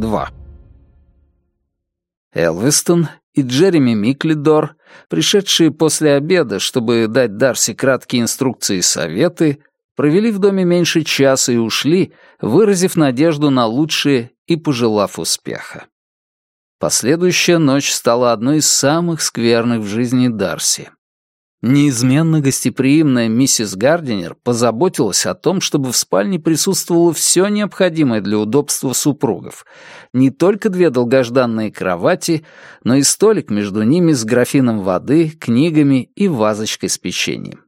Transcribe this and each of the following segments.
2. Элвистон и Джереми Миклидор, пришедшие после обеда, чтобы дать Дарси краткие инструкции и советы, провели в доме меньше часа и ушли, выразив надежду на лучшее и пожелав успеха. Последующая ночь стала одной из самых скверных в жизни Дарси. Неизменно гостеприимная миссис Гардинер позаботилась о том, чтобы в спальне присутствовало все необходимое для удобства супругов. Не только две долгожданные кровати, но и столик между ними с графином воды, книгами и вазочкой с печеньем.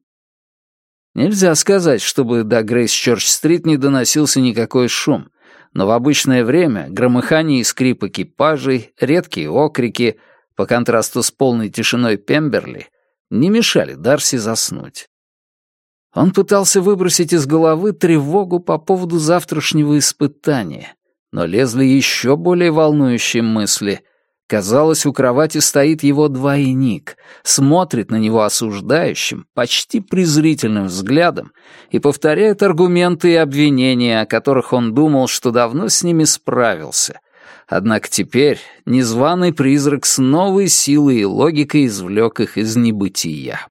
Нельзя сказать, чтобы до Грейс-Чорч-стрит не доносился никакой шум, но в обычное время громыхание и скрип экипажей, редкие окрики, по контрасту с полной тишиной Пемберли, не мешали Дарси заснуть. Он пытался выбросить из головы тревогу по поводу завтрашнего испытания, но лезли еще более волнующие мысли. Казалось, у кровати стоит его двойник, смотрит на него осуждающим, почти презрительным взглядом и повторяет аргументы и обвинения, о которых он думал, что давно с ними справился — Однако теперь незваный призрак с новой силой и логикой извлек их из небытия.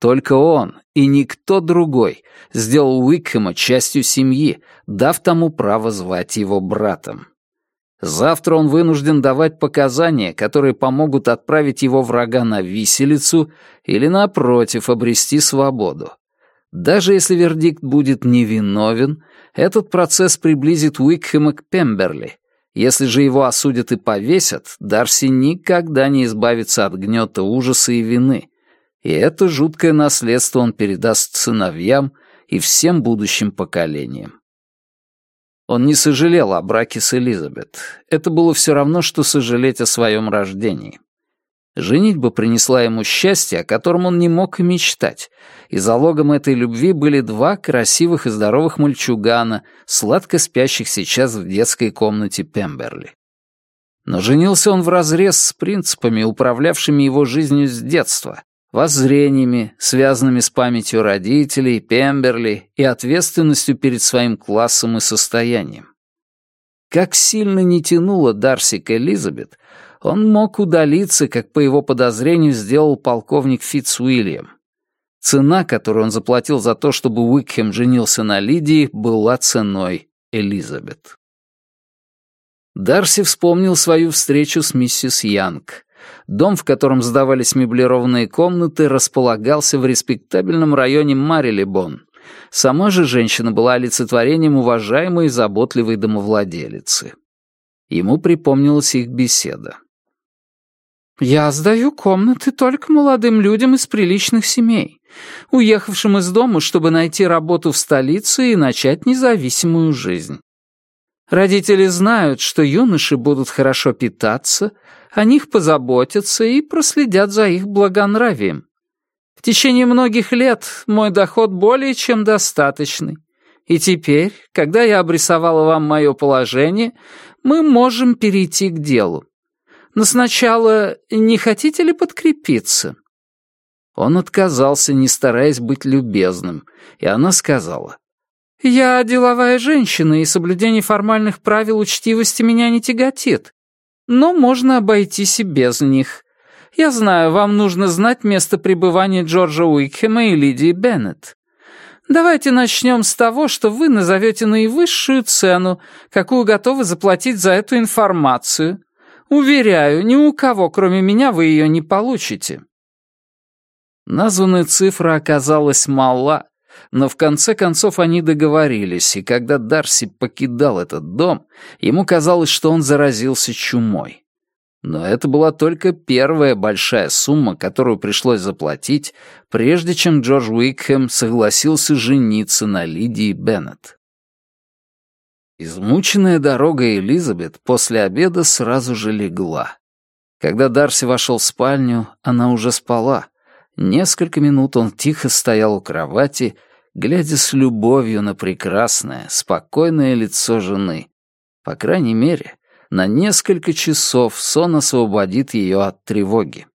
Только он и никто другой сделал Уикхема частью семьи, дав тому право звать его братом. Завтра он вынужден давать показания, которые помогут отправить его врага на виселицу или, напротив, обрести свободу. Даже если вердикт будет невиновен, этот процесс приблизит Уикхема к Пемберли, если же его осудят и повесят, Дарси никогда не избавится от гнета ужаса и вины. И это жуткое наследство он передаст сыновьям и всем будущим поколениям. Он не сожалел о браке с Элизабет. Это было все равно, что сожалеть о своем рождении. Женитьба принесла ему счастье, о котором он не мог и мечтать, и залогом этой любви были два красивых и здоровых мальчугана, сладко спящих сейчас в детской комнате Пемберли. Но женился он вразрез с принципами, управлявшими его жизнью с детства, воззрениями, связанными с памятью родителей, Пемберли и ответственностью перед своим классом и состоянием. Как сильно не тянула Дарси к Элизабет, он мог удалиться, как по его подозрению сделал полковник Фитц Уильям. Цена, которую он заплатил за то, чтобы Уикхем женился на Лидии, была ценой Элизабет. Дарси вспомнил свою встречу с миссис Янг. Дом, в котором сдавались меблированные комнаты, располагался в респектабельном районе Марилибон. Сама же женщина была олицетворением уважаемой и заботливой домовладелицы. Ему припомнилась их беседа. Я сдаю комнаты только молодым людям из приличных семей, уехавшим из дома, чтобы найти работу в столице и начать независимую жизнь. Родители знают, что юноши будут хорошо питаться, о них позаботятся и проследят за их благонравием. В течение многих лет мой доход более чем достаточный. И теперь, когда я обрисовала вам мое положение, мы можем перейти к делу. Но сначала э, не хотите ли подкрепиться?» Он отказался, не стараясь быть любезным, и она сказала, «Я деловая женщина, и соблюдение формальных правил учтивости меня не тяготит, но можно обойтись и без них. Я знаю, вам нужно знать место пребывания Джорджа Уикхема и Лидии Беннет. Давайте начнем с того, что вы назовете наивысшую цену, какую готовы заплатить за эту информацию, Уверяю, ни у кого, кроме меня, вы ее не получите». Названная цифра оказалась мала, но в конце концов они договорились, и когда Дарси покидал этот дом, ему казалось, что он заразился чумой. Но это была только первая большая сумма, которую пришлось заплатить, прежде чем Джордж Уикхэм согласился жениться на Лидии Беннет. Измученная дорога Элизабет после обеда сразу же легла. Когда Дарси вошел в спальню, она уже спала. Несколько минут он тихо стоял у кровати, глядя с любовью на прекрасное, спокойное лицо жены. По крайней мере, на несколько часов сон освободит ее от тревоги.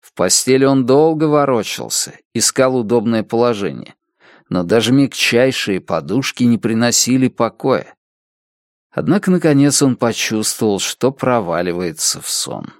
В постели он долго ворочался, искал удобное положение. Но даже мягчайшие подушки не приносили покоя. Однако наконец он почувствовал, что проваливается в сон.